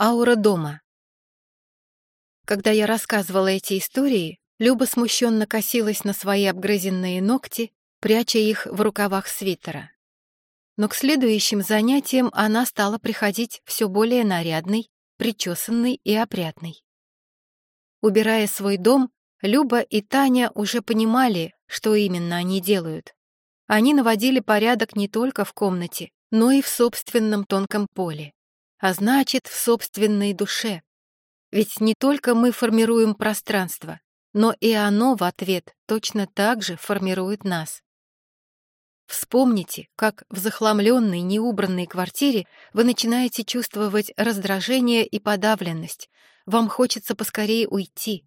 Аура дома. Когда я рассказывала эти истории, Люба смущенно косилась на свои обгрызенные ногти, пряча их в рукавах свитера. Но к следующим занятиям она стала приходить все более нарядной, причесанной и опрятной. Убирая свой дом, Люба и Таня уже понимали, что именно они делают. Они наводили порядок не только в комнате, но и в собственном тонком поле, а значит, в собственной душе. Ведь не только мы формируем пространство, но и оно в ответ точно так же формирует нас. Вспомните, как в захламленной, неубранной квартире вы начинаете чувствовать раздражение и подавленность. Вам хочется поскорее уйти.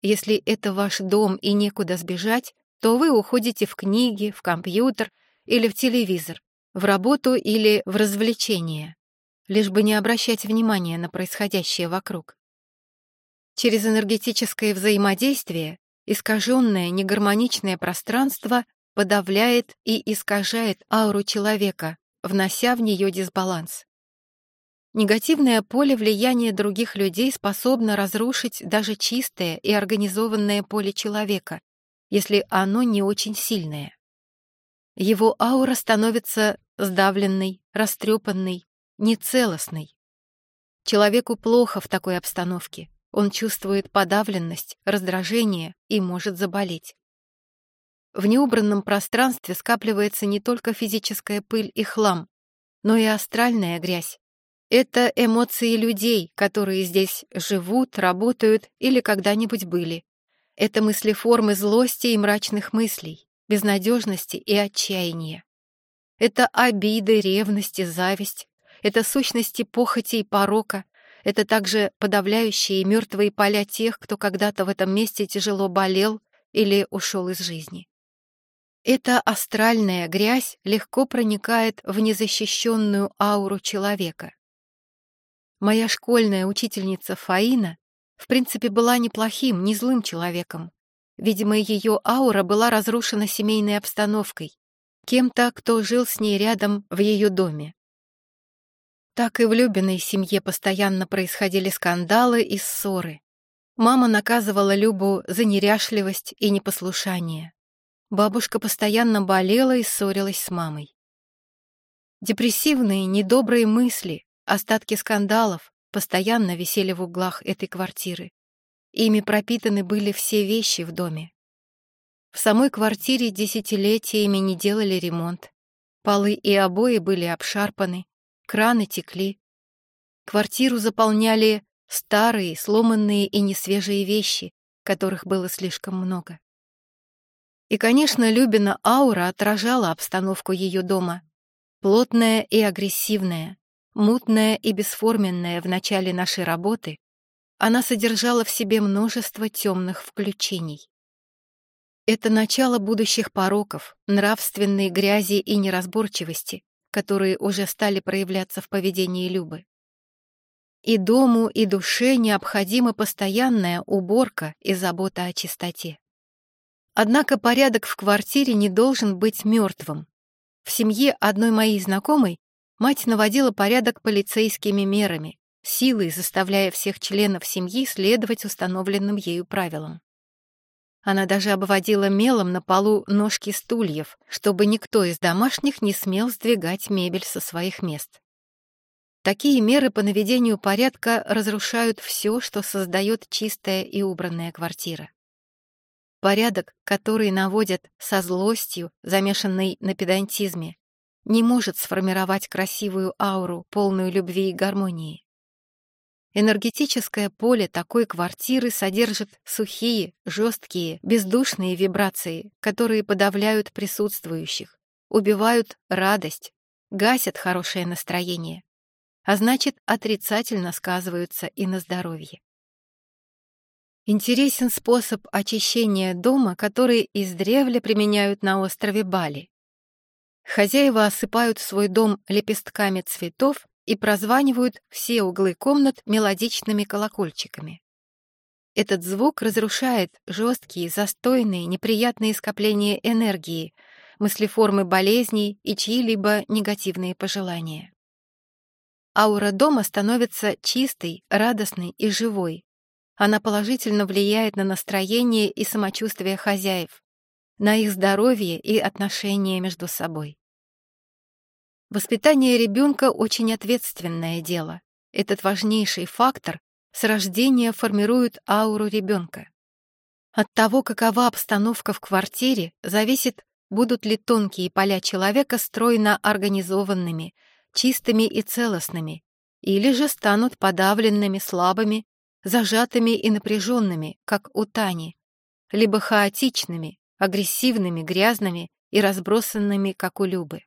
Если это ваш дом и некуда сбежать, то вы уходите в книги, в компьютер или в телевизор, в работу или в развлечения, лишь бы не обращать внимания на происходящее вокруг. Через энергетическое взаимодействие искаженное негармоничное пространство подавляет и искажает ауру человека, внося в нее дисбаланс. Негативное поле влияния других людей способно разрушить даже чистое и организованное поле человека, если оно не очень сильное. Его аура становится сдавленной, растрепанной, нецелостной. Человеку плохо в такой обстановке. Он чувствует подавленность, раздражение и может заболеть. В неубранном пространстве скапливается не только физическая пыль и хлам, но и астральная грязь. Это эмоции людей, которые здесь живут, работают или когда-нибудь были. Это мыслеформы злости и мрачных мыслей, безнадежности и отчаяния. Это обиды, ревность и зависть. Это сущности похоти и порока. Это также подавляющие мертвые поля тех, кто когда-то в этом месте тяжело болел или ушел из жизни. Эта астральная грязь легко проникает в незащищенную ауру человека. Моя школьная учительница Фаина в принципе была неплохим, не злым человеком. Видимо, ее аура была разрушена семейной обстановкой, кем-то, кто жил с ней рядом в ее доме. Так и в Любиной семье постоянно происходили скандалы и ссоры. Мама наказывала Любу за неряшливость и непослушание. Бабушка постоянно болела и ссорилась с мамой. Депрессивные, недобрые мысли, остатки скандалов постоянно висели в углах этой квартиры. Ими пропитаны были все вещи в доме. В самой квартире десятилетиями не делали ремонт. Полы и обои были обшарпаны, краны текли. Квартиру заполняли старые, сломанные и несвежие вещи, которых было слишком много. И, конечно, Любина аура отражала обстановку ее дома. Плотная и агрессивная, мутная и бесформенная в начале нашей работы, она содержала в себе множество темных включений. Это начало будущих пороков, нравственной грязи и неразборчивости, которые уже стали проявляться в поведении Любы. И дому, и душе необходима постоянная уборка и забота о чистоте. Однако порядок в квартире не должен быть мертвым. В семье одной моей знакомой мать наводила порядок полицейскими мерами, силой заставляя всех членов семьи следовать установленным ею правилам. Она даже обводила мелом на полу ножки стульев, чтобы никто из домашних не смел сдвигать мебель со своих мест. Такие меры по наведению порядка разрушают все, что создает чистая и убранная квартира. Порядок, который наводят со злостью, замешанной на педантизме, не может сформировать красивую ауру, полную любви и гармонии. Энергетическое поле такой квартиры содержит сухие, жесткие, бездушные вибрации, которые подавляют присутствующих, убивают радость, гасят хорошее настроение, а значит, отрицательно сказываются и на здоровье. Интересен способ очищения дома, который издревле применяют на острове Бали. Хозяева осыпают свой дом лепестками цветов и прозванивают все углы комнат мелодичными колокольчиками. Этот звук разрушает жесткие, застойные, неприятные скопления энергии, мыслеформы болезней и чьи-либо негативные пожелания. аура дома становится чистой, радостной и живой. Она положительно влияет на настроение и самочувствие хозяев, на их здоровье и отношения между собой. Воспитание ребенка очень ответственное дело. Этот важнейший фактор с рождения формирует ауру ребенка. От того, какова обстановка в квартире, зависит, будут ли тонкие поля человека стройно организованными, чистыми и целостными, или же станут подавленными, слабыми, зажатыми и напряженными, как у Тани, либо хаотичными, агрессивными, грязными и разбросанными, как у Любы.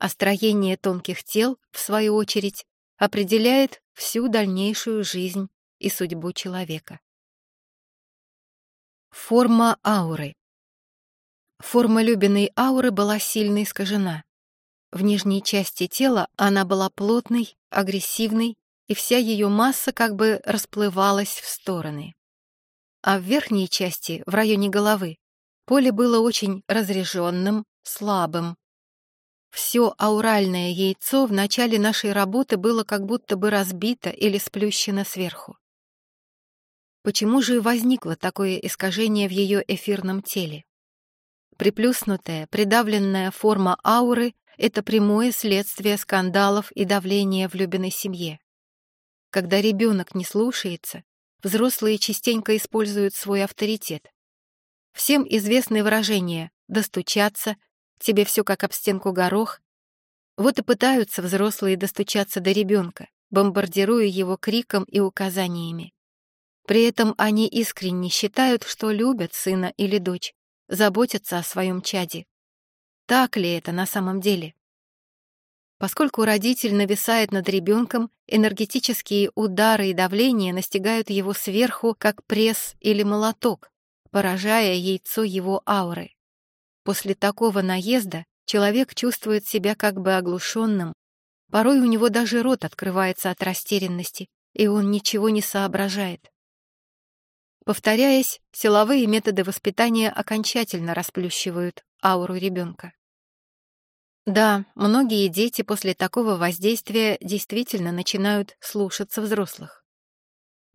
А строение тонких тел, в свою очередь, определяет всю дальнейшую жизнь и судьбу человека. Форма ауры Форма Любиной ауры была сильно искажена. В нижней части тела она была плотной, агрессивной, и вся ее масса как бы расплывалась в стороны. А в верхней части, в районе головы, поле было очень разреженным, слабым, все ауральное яйцо в начале нашей работы было как будто бы разбито или сплющено сверху. Почему же возникло такое искажение в ее эфирном теле? Приплюснутая, придавленная форма ауры — это прямое следствие скандалов и давления в любимой семье. Когда ребенок не слушается, взрослые частенько используют свой авторитет. Всем известны выражения «достучаться», тебе все как об стенку горох. Вот и пытаются взрослые достучаться до ребенка, бомбардируя его криком и указаниями. При этом они искренне считают, что любят сына или дочь, заботятся о своем чаде. Так ли это на самом деле? Поскольку родитель нависает над ребенком, энергетические удары и давление настигают его сверху, как пресс или молоток, поражая яйцо его ауры. После такого наезда человек чувствует себя как бы оглушенным. Порой у него даже рот открывается от растерянности, и он ничего не соображает. Повторяясь, силовые методы воспитания окончательно расплющивают ауру ребенка. Да, многие дети после такого воздействия действительно начинают слушаться взрослых.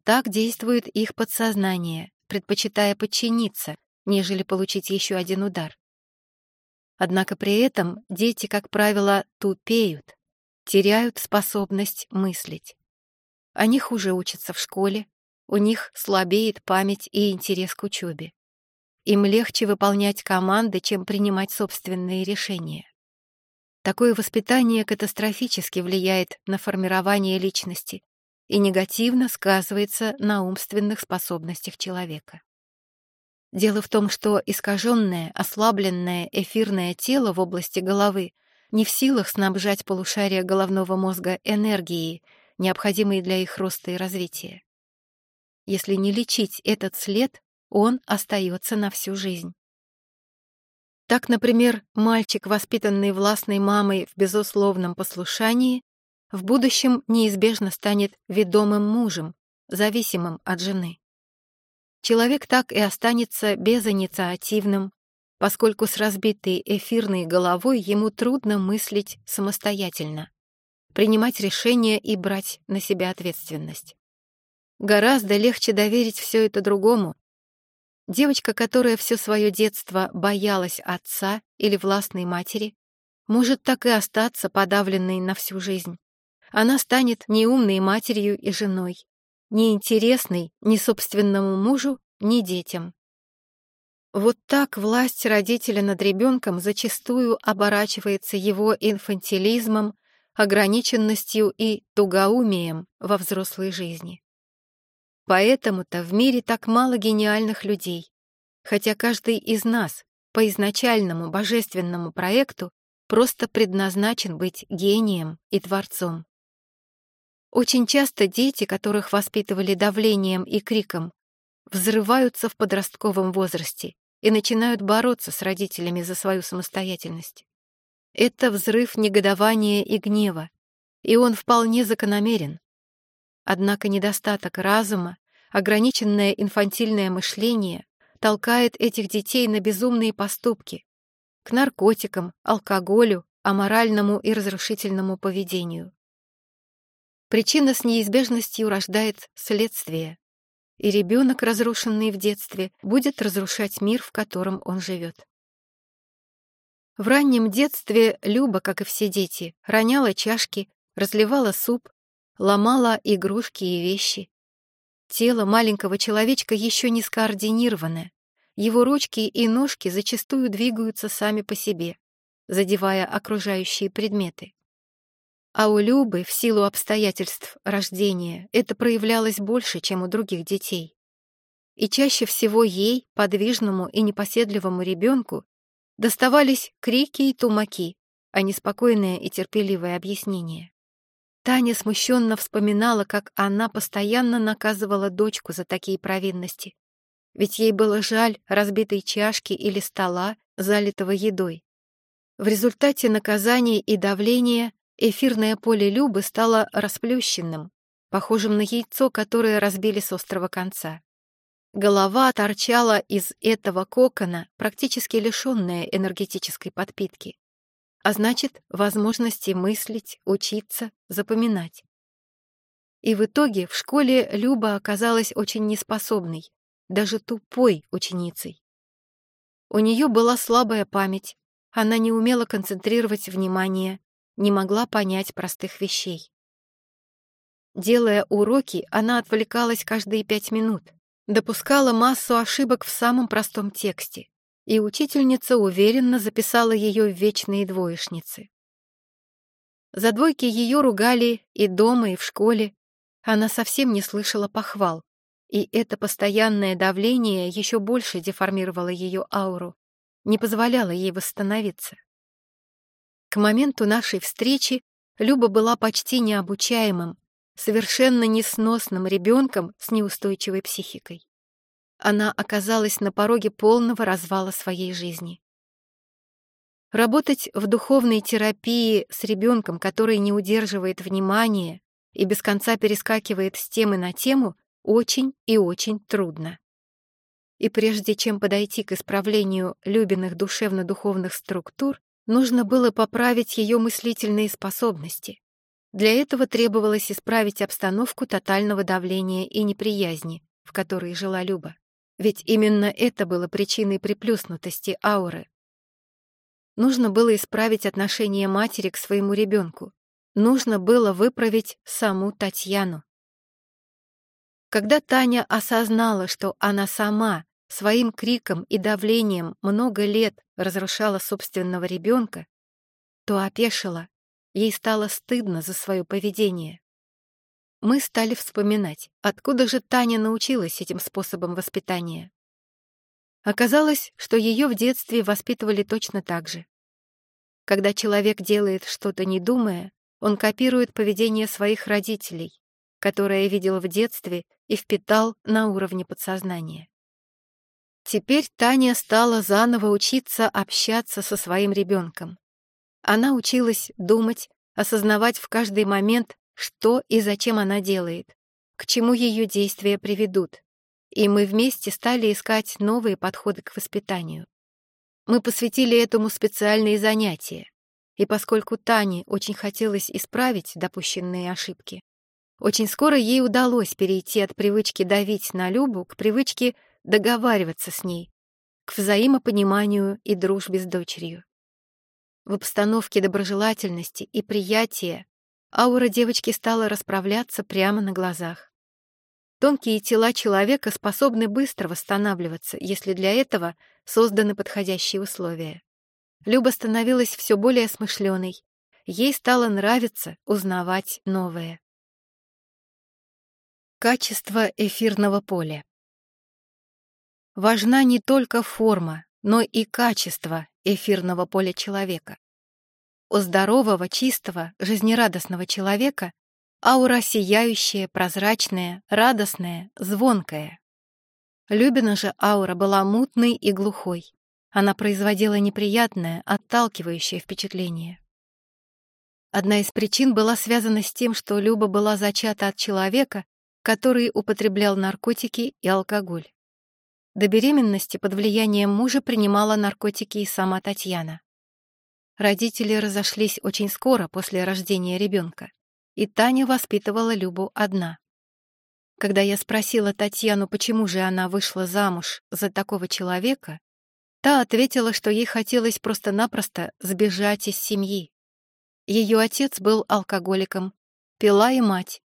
Так действует их подсознание, предпочитая подчиниться, нежели получить еще один удар. Однако при этом дети, как правило, тупеют, теряют способность мыслить. Они хуже учатся в школе, у них слабеет память и интерес к учебе. Им легче выполнять команды, чем принимать собственные решения. Такое воспитание катастрофически влияет на формирование личности и негативно сказывается на умственных способностях человека. Дело в том, что искаженное, ослабленное эфирное тело в области головы не в силах снабжать полушария головного мозга энергией, необходимой для их роста и развития. Если не лечить этот след, он остается на всю жизнь. Так, например, мальчик, воспитанный властной мамой в безусловном послушании, в будущем неизбежно станет ведомым мужем, зависимым от жены человек так и останется безинициативным, поскольку с разбитой эфирной головой ему трудно мыслить самостоятельно, принимать решения и брать на себя ответственность. Гораздо легче доверить все это другому. Девочка, которая все свое детство боялась отца или властной матери, может так и остаться подавленной на всю жизнь. Она станет неумной матерью и женой, неинтересной ни собственному мужу, ни детям. Вот так власть родителя над ребенком зачастую оборачивается его инфантилизмом, ограниченностью и тугоумием во взрослой жизни. Поэтому-то в мире так мало гениальных людей, хотя каждый из нас по изначальному божественному проекту просто предназначен быть гением и творцом. Очень часто дети, которых воспитывали давлением и криком, взрываются в подростковом возрасте и начинают бороться с родителями за свою самостоятельность. Это взрыв негодования и гнева, и он вполне закономерен. Однако недостаток разума, ограниченное инфантильное мышление толкает этих детей на безумные поступки, к наркотикам, алкоголю, аморальному и разрушительному поведению. Причина с неизбежностью рождает следствие, и ребенок, разрушенный в детстве, будет разрушать мир, в котором он живет. В раннем детстве Люба, как и все дети, роняла чашки, разливала суп, ломала игрушки и вещи. Тело маленького человечка еще не скоординированное. Его ручки и ножки зачастую двигаются сами по себе, задевая окружающие предметы. А у Любы, в силу обстоятельств рождения, это проявлялось больше, чем у других детей. И чаще всего ей, подвижному и непоседливому ребенку, Доставались крики и тумаки, а не спокойное и терпеливое объяснение. Таня смущенно вспоминала, как она постоянно наказывала дочку за такие провинности. Ведь ей было жаль разбитой чашки или стола, залитого едой. В результате наказания и давления эфирное поле Любы стало расплющенным, похожим на яйцо, которое разбили с острого конца. Голова торчала из этого кокона, практически лишенная энергетической подпитки. А значит, возможности мыслить, учиться, запоминать. И в итоге в школе Люба оказалась очень неспособной, даже тупой ученицей. У нее была слабая память, она не умела концентрировать внимание, не могла понять простых вещей. Делая уроки, она отвлекалась каждые пять минут, допускала массу ошибок в самом простом тексте, и учительница уверенно записала ее в вечные двоечницы. За двойки ее ругали и дома, и в школе. Она совсем не слышала похвал, и это постоянное давление еще больше деформировало ее ауру, не позволяло ей восстановиться. К моменту нашей встречи Люба была почти необучаемым, совершенно несносным ребенком с неустойчивой психикой. Она оказалась на пороге полного развала своей жизни. Работать в духовной терапии с ребенком, который не удерживает внимания и без конца перескакивает с темы на тему, очень и очень трудно. И прежде чем подойти к исправлению любимых душевно-духовных структур, нужно было поправить ее мыслительные способности, для этого требовалось исправить обстановку тотального давления и неприязни, в которой жила Люба. Ведь именно это было причиной приплюснутости ауры. Нужно было исправить отношение матери к своему ребенку. Нужно было выправить саму Татьяну. Когда Таня осознала, что она сама своим криком и давлением много лет разрушала собственного ребенка, то опешила Ей стало стыдно за свое поведение. Мы стали вспоминать, откуда же Таня научилась этим способом воспитания. Оказалось, что ее в детстве воспитывали точно так же. Когда человек делает что-то не думая, он копирует поведение своих родителей, которое видел в детстве и впитал на уровне подсознания. Теперь Таня стала заново учиться общаться со своим ребенком. Она училась думать, осознавать в каждый момент, что и зачем она делает, к чему ее действия приведут. И мы вместе стали искать новые подходы к воспитанию. Мы посвятили этому специальные занятия. И поскольку Тане очень хотелось исправить допущенные ошибки, очень скоро ей удалось перейти от привычки давить на Любу к привычке договариваться с ней, к взаимопониманию и дружбе с дочерью. В обстановке доброжелательности и приятия аура девочки стала расправляться прямо на глазах. Тонкие тела человека способны быстро восстанавливаться, если для этого созданы подходящие условия. Люба становилась все более смышленой. Ей стало нравиться узнавать новое. Качество эфирного поля. Важна не только форма, но и качество эфирного поля человека. У здорового, чистого, жизнерадостного человека аура сияющая, прозрачная, радостная, звонкая. Любина же аура была мутной и глухой. Она производила неприятное, отталкивающее впечатление. Одна из причин была связана с тем, что Люба была зачата от человека, который употреблял наркотики и алкоголь. До беременности под влиянием мужа принимала наркотики и сама Татьяна. Родители разошлись очень скоро после рождения ребенка. и Таня воспитывала Любу одна. Когда я спросила Татьяну, почему же она вышла замуж за такого человека, та ответила, что ей хотелось просто-напросто сбежать из семьи. Ее отец был алкоголиком, пила и мать,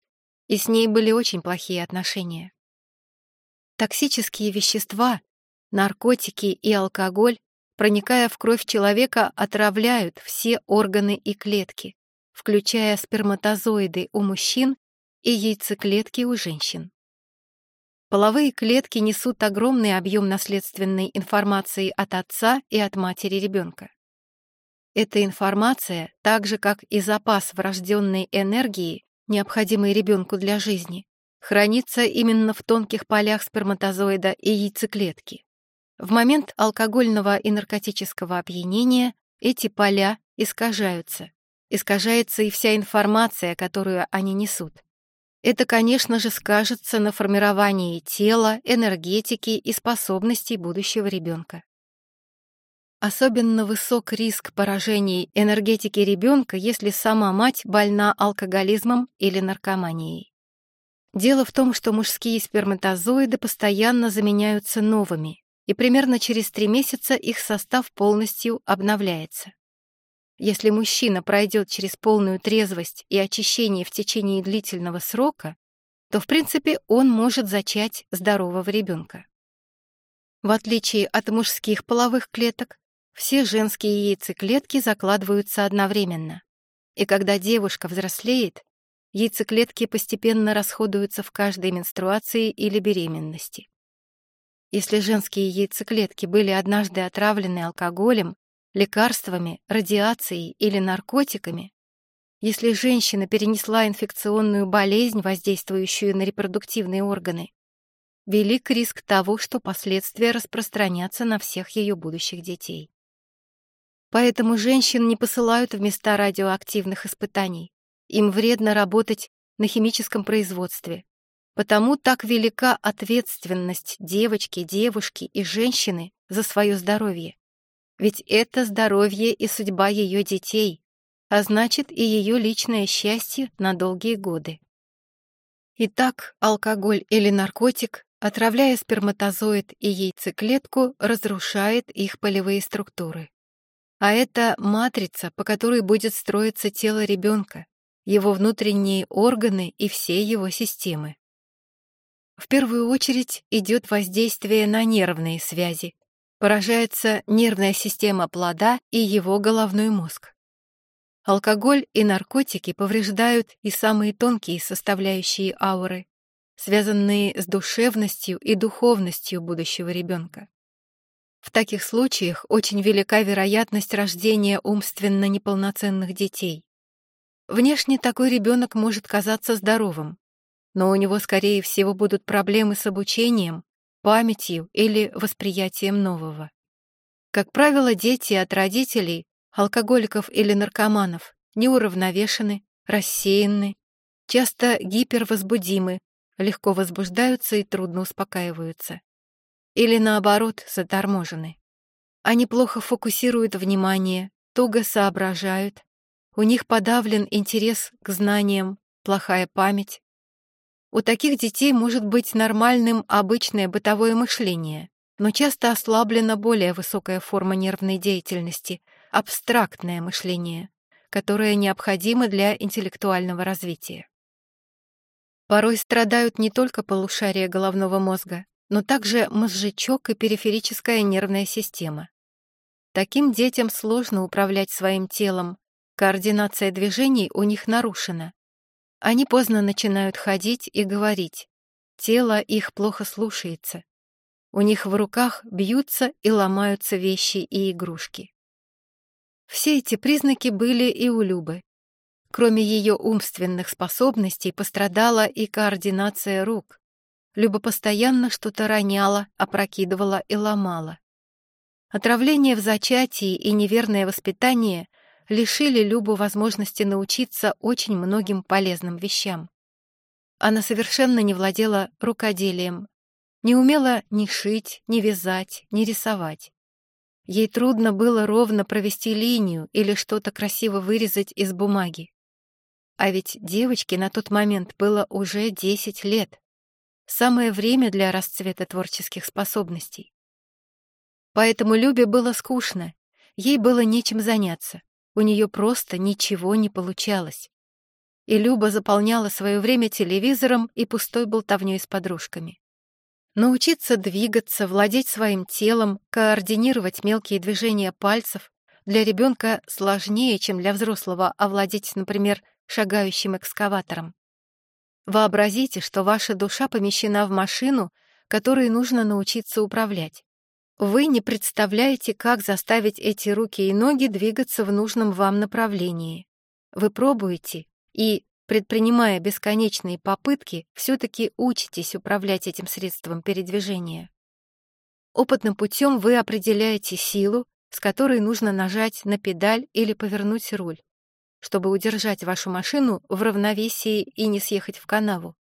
и с ней были очень плохие отношения. Токсические вещества, наркотики и алкоголь, проникая в кровь человека, отравляют все органы и клетки, включая сперматозоиды у мужчин и яйцеклетки у женщин. Половые клетки несут огромный объем наследственной информации от отца и от матери ребенка. Эта информация, так же как и запас врожденной энергии, необходимой ребенку для жизни, хранится именно в тонких полях сперматозоида и яйцеклетки. В момент алкогольного и наркотического опьянения эти поля искажаются. Искажается и вся информация, которую они несут. Это, конечно же, скажется на формировании тела, энергетики и способностей будущего ребенка. Особенно высок риск поражений энергетики ребенка, если сама мать больна алкоголизмом или наркоманией. Дело в том, что мужские сперматозоиды постоянно заменяются новыми, и примерно через три месяца их состав полностью обновляется. Если мужчина пройдет через полную трезвость и очищение в течение длительного срока, то, в принципе, он может зачать здорового ребенка. В отличие от мужских половых клеток, все женские яйцеклетки закладываются одновременно. И когда девушка взрослеет, яйцеклетки постепенно расходуются в каждой менструации или беременности. Если женские яйцеклетки были однажды отравлены алкоголем, лекарствами, радиацией или наркотиками, если женщина перенесла инфекционную болезнь, воздействующую на репродуктивные органы, велик риск того, что последствия распространятся на всех ее будущих детей. Поэтому женщин не посылают в места радиоактивных испытаний. Им вредно работать на химическом производстве. Потому так велика ответственность девочки, девушки и женщины за свое здоровье. Ведь это здоровье и судьба ее детей, а значит и ее личное счастье на долгие годы. Итак, алкоголь или наркотик, отравляя сперматозоид и яйцеклетку, разрушает их полевые структуры. А это матрица, по которой будет строиться тело ребенка, его внутренние органы и все его системы. В первую очередь идет воздействие на нервные связи. Поражается нервная система плода и его головной мозг. Алкоголь и наркотики повреждают и самые тонкие составляющие ауры, связанные с душевностью и духовностью будущего ребенка. В таких случаях очень велика вероятность рождения умственно неполноценных детей. Внешне такой ребенок может казаться здоровым, но у него, скорее всего, будут проблемы с обучением, памятью или восприятием нового. Как правило, дети от родителей, алкоголиков или наркоманов, неуравновешены, рассеянны, часто гипервозбудимы, легко возбуждаются и трудно успокаиваются или, наоборот, заторможены. Они плохо фокусируют внимание, туго соображают, у них подавлен интерес к знаниям, плохая память. У таких детей может быть нормальным обычное бытовое мышление, но часто ослаблена более высокая форма нервной деятельности — абстрактное мышление, которое необходимо для интеллектуального развития. Порой страдают не только полушария головного мозга, но также мозжечок и периферическая нервная система. Таким детям сложно управлять своим телом, координация движений у них нарушена. Они поздно начинают ходить и говорить, тело их плохо слушается. У них в руках бьются и ломаются вещи и игрушки. Все эти признаки были и у Любы. Кроме ее умственных способностей пострадала и координация рук, Люба постоянно что-то роняла, опрокидывала и ломала. Отравление в зачатии и неверное воспитание лишили Любу возможности научиться очень многим полезным вещам. Она совершенно не владела рукоделием, не умела ни шить, ни вязать, ни рисовать. Ей трудно было ровно провести линию или что-то красиво вырезать из бумаги. А ведь девочке на тот момент было уже 10 лет. Самое время для расцвета творческих способностей. Поэтому Любе было скучно, ей было нечем заняться, у нее просто ничего не получалось. И Люба заполняла свое время телевизором и пустой болтовней с подружками. Научиться двигаться, владеть своим телом, координировать мелкие движения пальцев для ребенка сложнее, чем для взрослого овладеть, например, шагающим экскаватором. Вообразите, что ваша душа помещена в машину, которой нужно научиться управлять. Вы не представляете, как заставить эти руки и ноги двигаться в нужном вам направлении. Вы пробуете и, предпринимая бесконечные попытки, все-таки учитесь управлять этим средством передвижения. Опытным путем вы определяете силу, с которой нужно нажать на педаль или повернуть руль, чтобы удержать вашу машину в равновесии и не съехать в канаву.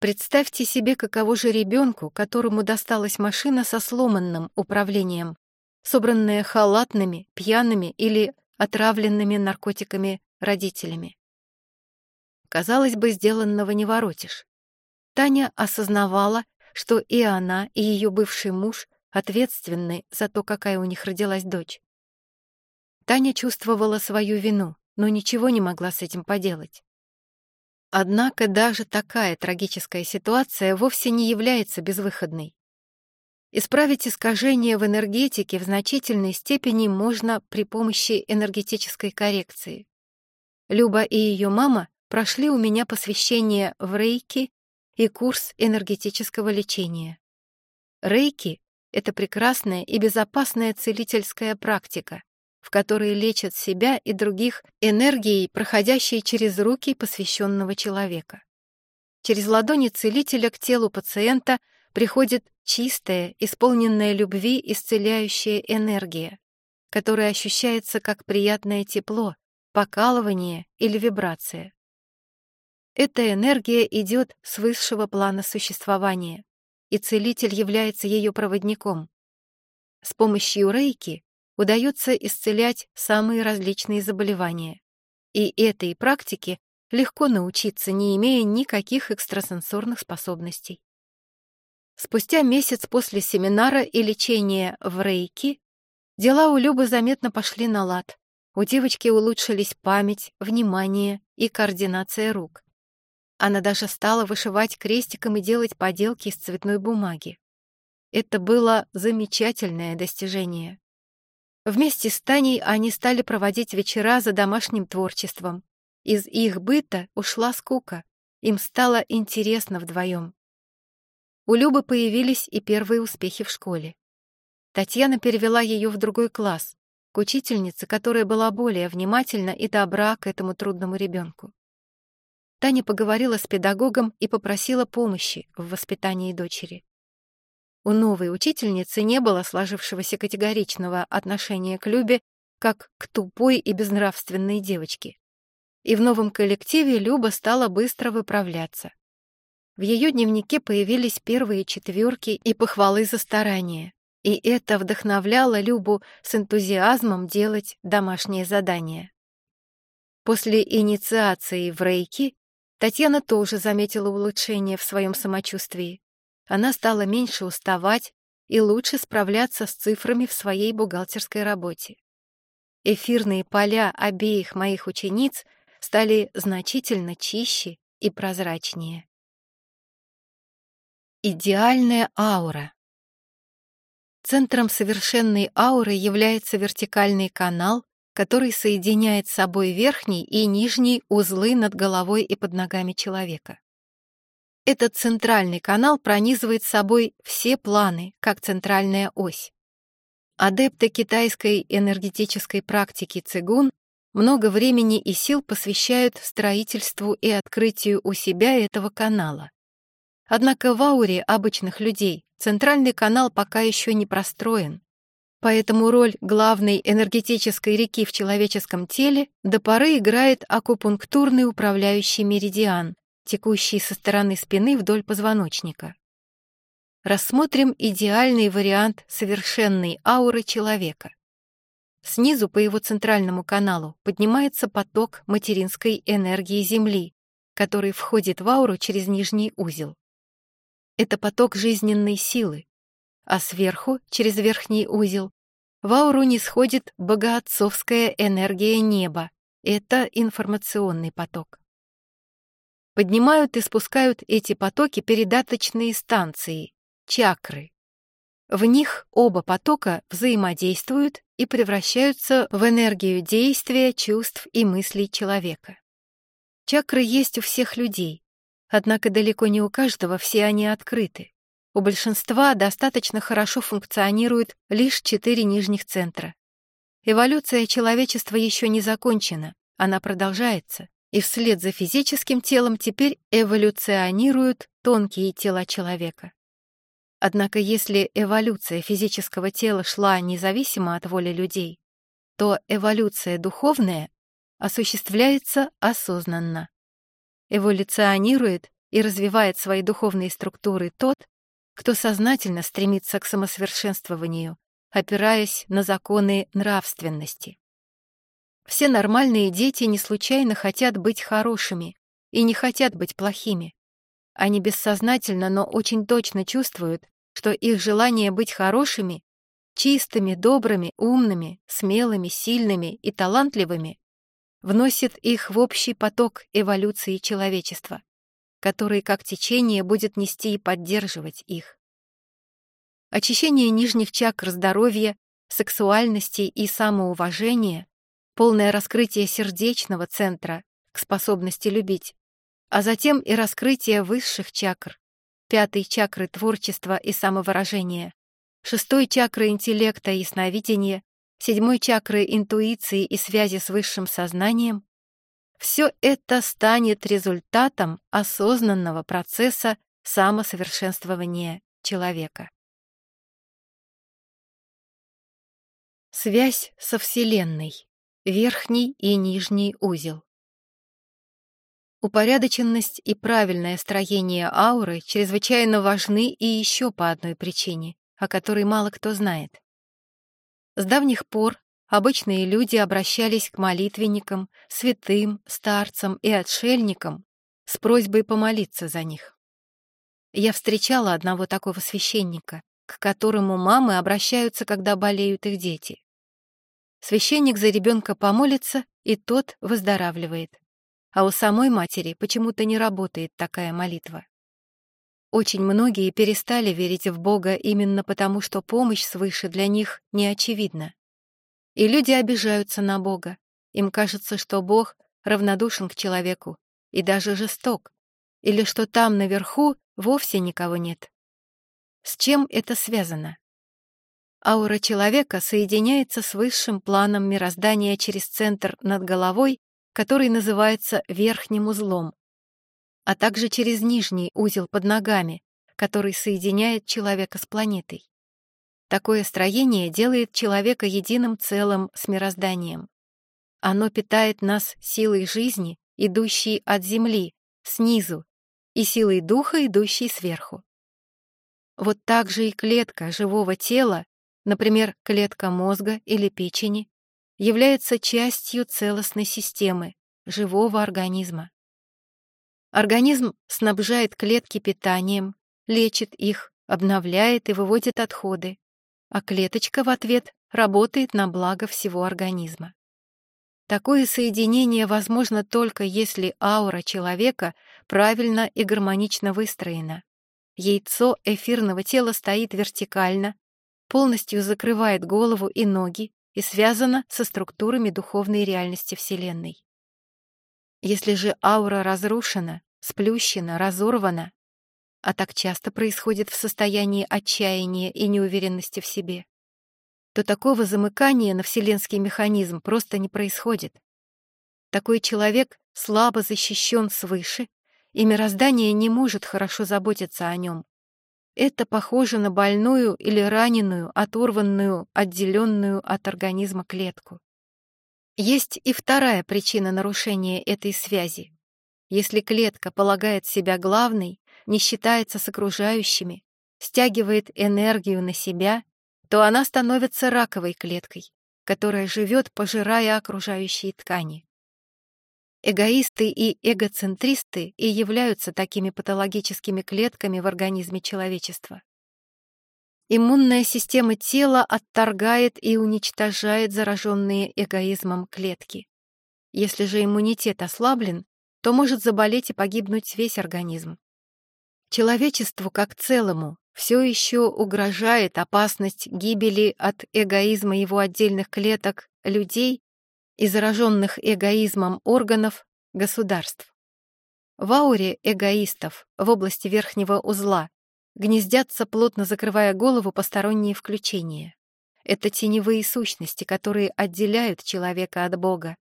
Представьте себе, каково же ребенку, которому досталась машина со сломанным управлением, собранная халатными, пьяными или отравленными наркотиками родителями. Казалось бы, сделанного не воротишь. Таня осознавала, что и она, и ее бывший муж ответственны за то, какая у них родилась дочь. Таня чувствовала свою вину, но ничего не могла с этим поделать. Однако даже такая трагическая ситуация вовсе не является безвыходной. Исправить искажения в энергетике в значительной степени можно при помощи энергетической коррекции. Люба и ее мама прошли у меня посвящение в рейки и курс энергетического лечения. Рейки — это прекрасная и безопасная целительская практика, в которой лечат себя и других энергией, проходящей через руки посвященного человека. Через ладони целителя к телу пациента приходит чистая, исполненная любви исцеляющая энергия, которая ощущается как приятное тепло, покалывание или вибрация. Эта энергия идет с высшего плана существования, и целитель является ее проводником. С помощью рейки удается исцелять самые различные заболевания. И этой практике легко научиться, не имея никаких экстрасенсорных способностей. Спустя месяц после семинара и лечения в рейки дела у Любы заметно пошли на лад. У девочки улучшились память, внимание и координация рук. Она даже стала вышивать крестиком и делать поделки из цветной бумаги. Это было замечательное достижение. Вместе с Таней они стали проводить вечера за домашним творчеством. Из их быта ушла скука. Им стало интересно вдвоем. У Любы появились и первые успехи в школе. Татьяна перевела ее в другой класс, к учительнице, которая была более внимательна и добра к этому трудному ребенку. Таня поговорила с педагогом и попросила помощи в воспитании дочери. У новой учительницы не было сложившегося категоричного отношения к Любе как к тупой и безнравственной девочке. И в новом коллективе Люба стала быстро выправляться. В ее дневнике появились первые четверки и похвалы за старание. И это вдохновляло Любу с энтузиазмом делать домашние задания. После инициации в рейки Татьяна тоже заметила улучшение в своем самочувствии она стала меньше уставать и лучше справляться с цифрами в своей бухгалтерской работе. Эфирные поля обеих моих учениц стали значительно чище и прозрачнее. Идеальная аура. Центром совершенной ауры является вертикальный канал, который соединяет с собой верхний и нижний узлы над головой и под ногами человека. Этот центральный канал пронизывает собой все планы, как центральная ось. Адепты китайской энергетической практики цигун много времени и сил посвящают строительству и открытию у себя этого канала. Однако в ауре обычных людей центральный канал пока еще не простроен, поэтому роль главной энергетической реки в человеческом теле до поры играет акупунктурный управляющий меридиан, текущие со стороны спины вдоль позвоночника. Рассмотрим идеальный вариант совершенной ауры человека. Снизу по его центральному каналу поднимается поток материнской энергии Земли, который входит в ауру через нижний узел. Это поток жизненной силы, а сверху, через верхний узел, в ауру не сходит богоотцовская энергия неба. Это информационный поток. Поднимают и спускают эти потоки передаточные станции, чакры. В них оба потока взаимодействуют и превращаются в энергию действия, чувств и мыслей человека. Чакры есть у всех людей, однако далеко не у каждого все они открыты. У большинства достаточно хорошо функционируют лишь четыре нижних центра. Эволюция человечества еще не закончена, она продолжается, и вслед за физическим телом теперь эволюционируют тонкие тела человека. Однако если эволюция физического тела шла независимо от воли людей, то эволюция духовная осуществляется осознанно. Эволюционирует и развивает свои духовные структуры тот, кто сознательно стремится к самосовершенствованию, опираясь на законы нравственности. Все нормальные дети не случайно хотят быть хорошими и не хотят быть плохими. Они бессознательно, но очень точно чувствуют, что их желание быть хорошими, чистыми, добрыми, умными, смелыми, сильными и талантливыми вносит их в общий поток эволюции человечества, который как течение будет нести и поддерживать их. Очищение нижних чакр здоровья, сексуальности и самоуважения, полное раскрытие сердечного центра к способности любить, а затем и раскрытие высших чакр, пятой чакры творчества и самовыражения, шестой чакры интеллекта и сновидения, седьмой чакры интуиции и связи с высшим сознанием, все это станет результатом осознанного процесса самосовершенствования человека. Связь со Вселенной. Верхний и нижний узел. Упорядоченность и правильное строение ауры чрезвычайно важны и еще по одной причине, о которой мало кто знает. С давних пор обычные люди обращались к молитвенникам, святым, старцам и отшельникам с просьбой помолиться за них. Я встречала одного такого священника, к которому мамы обращаются, когда болеют их дети. Священник за ребенка помолится, и тот выздоравливает а у самой матери почему-то не работает такая молитва. Очень многие перестали верить в Бога именно потому, что помощь свыше для них не очевидна. И люди обижаются на Бога. Им кажется, что Бог равнодушен к человеку и даже жесток, или что там наверху вовсе никого нет. С чем это связано? Аура человека соединяется с высшим планом мироздания через центр над головой который называется верхним узлом, а также через нижний узел под ногами, который соединяет человека с планетой. Такое строение делает человека единым целым с мирозданием. Оно питает нас силой жизни, идущей от Земли, снизу, и силой духа, идущей сверху. Вот так же и клетка живого тела, например, клетка мозга или печени, является частью целостной системы, живого организма. Организм снабжает клетки питанием, лечит их, обновляет и выводит отходы, а клеточка в ответ работает на благо всего организма. Такое соединение возможно только если аура человека правильно и гармонично выстроена. Яйцо эфирного тела стоит вертикально, полностью закрывает голову и ноги, и связана со структурами духовной реальности Вселенной. Если же аура разрушена, сплющена, разорвана, а так часто происходит в состоянии отчаяния и неуверенности в себе, то такого замыкания на вселенский механизм просто не происходит. Такой человек слабо защищен свыше, и мироздание не может хорошо заботиться о нем, это похоже на больную или раненую, оторванную, отделенную от организма клетку. Есть и вторая причина нарушения этой связи. Если клетка полагает себя главной, не считается с окружающими, стягивает энергию на себя, то она становится раковой клеткой, которая живет, пожирая окружающие ткани. Эгоисты и эгоцентристы и являются такими патологическими клетками в организме человечества. Иммунная система тела отторгает и уничтожает зараженные эгоизмом клетки. Если же иммунитет ослаблен, то может заболеть и погибнуть весь организм. Человечеству как целому все еще угрожает опасность гибели от эгоизма его отдельных клеток людей и зараженных эгоизмом органов государств. В ауре эгоистов в области верхнего узла гнездятся, плотно закрывая голову, посторонние включения. Это теневые сущности, которые отделяют человека от Бога,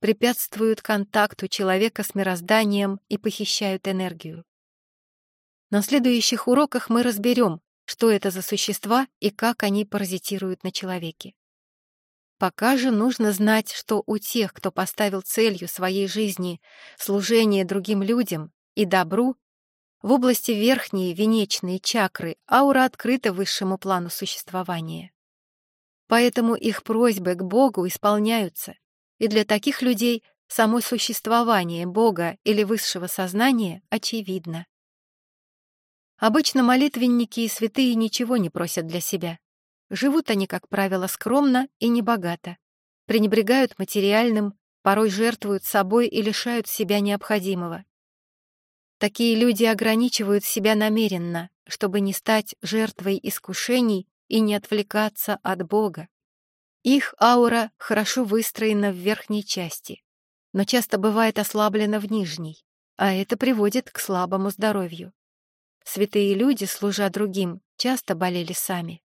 препятствуют контакту человека с мирозданием и похищают энергию. На следующих уроках мы разберем, что это за существа и как они паразитируют на человеке. Пока же нужно знать, что у тех, кто поставил целью своей жизни служение другим людям и добру, в области верхней венечной чакры аура открыта высшему плану существования. Поэтому их просьбы к Богу исполняются, и для таких людей само существование Бога или высшего сознания очевидно. Обычно молитвенники и святые ничего не просят для себя. Живут они, как правило, скромно и небогато, пренебрегают материальным, порой жертвуют собой и лишают себя необходимого. Такие люди ограничивают себя намеренно, чтобы не стать жертвой искушений и не отвлекаться от Бога. Их аура хорошо выстроена в верхней части, но часто бывает ослаблена в нижней, а это приводит к слабому здоровью. Святые люди, служа другим, часто болели сами.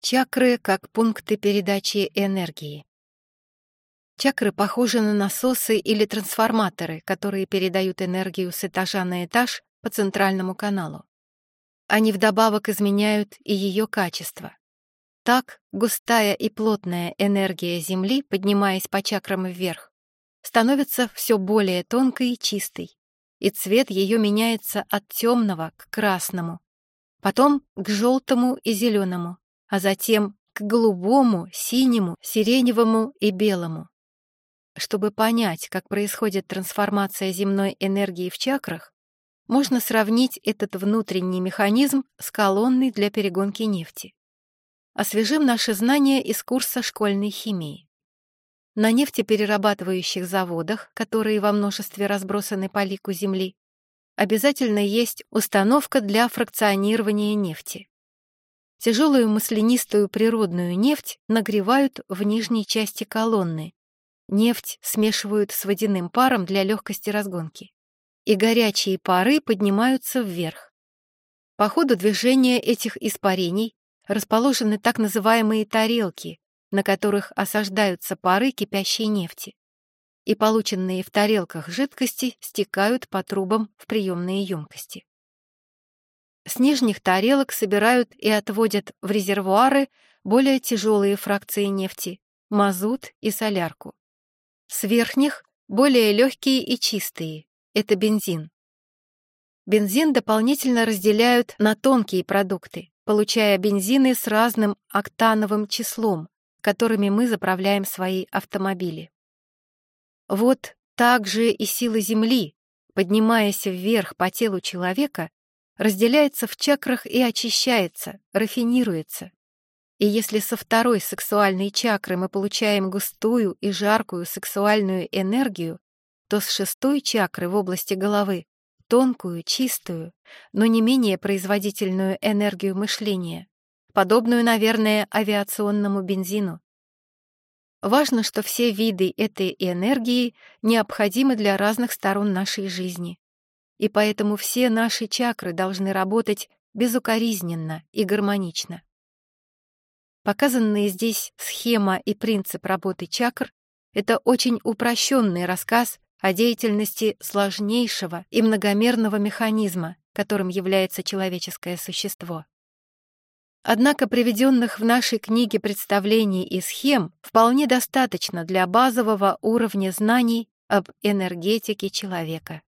Чакры как пункты передачи энергии. Чакры похожи на насосы или трансформаторы, которые передают энергию с этажа на этаж по центральному каналу. Они вдобавок изменяют и ее качество. Так густая и плотная энергия Земли, поднимаясь по чакрам вверх, становится все более тонкой и чистой, и цвет ее меняется от темного к красному, потом к желтому и зеленому, а затем к голубому, синему, сиреневому и белому. Чтобы понять, как происходит трансформация земной энергии в чакрах, можно сравнить этот внутренний механизм с колонной для перегонки нефти. Освежим наши знания из курса школьной химии. На нефтеперерабатывающих заводах, которые во множестве разбросаны по лику Земли, обязательно есть установка для фракционирования нефти. Тяжелую маслянистую природную нефть нагревают в нижней части колонны. Нефть смешивают с водяным паром для легкости разгонки. И горячие пары поднимаются вверх. По ходу движения этих испарений расположены так называемые тарелки, на которых осаждаются пары кипящей нефти. И полученные в тарелках жидкости стекают по трубам в приемные емкости. С нижних тарелок собирают и отводят в резервуары более тяжелые фракции нефти — мазут и солярку. С верхних — более легкие и чистые — это бензин. Бензин дополнительно разделяют на тонкие продукты, получая бензины с разным октановым числом, которыми мы заправляем свои автомобили. Вот так же и сила Земли, поднимаясь вверх по телу человека, разделяется в чакрах и очищается, рафинируется. И если со второй сексуальной чакры мы получаем густую и жаркую сексуальную энергию, то с шестой чакры в области головы тонкую, чистую, но не менее производительную энергию мышления, подобную, наверное, авиационному бензину. Важно, что все виды этой энергии необходимы для разных сторон нашей жизни и поэтому все наши чакры должны работать безукоризненно и гармонично. Показанные здесь схема и принцип работы чакр — это очень упрощенный рассказ о деятельности сложнейшего и многомерного механизма, которым является человеческое существо. Однако приведенных в нашей книге представлений и схем вполне достаточно для базового уровня знаний об энергетике человека.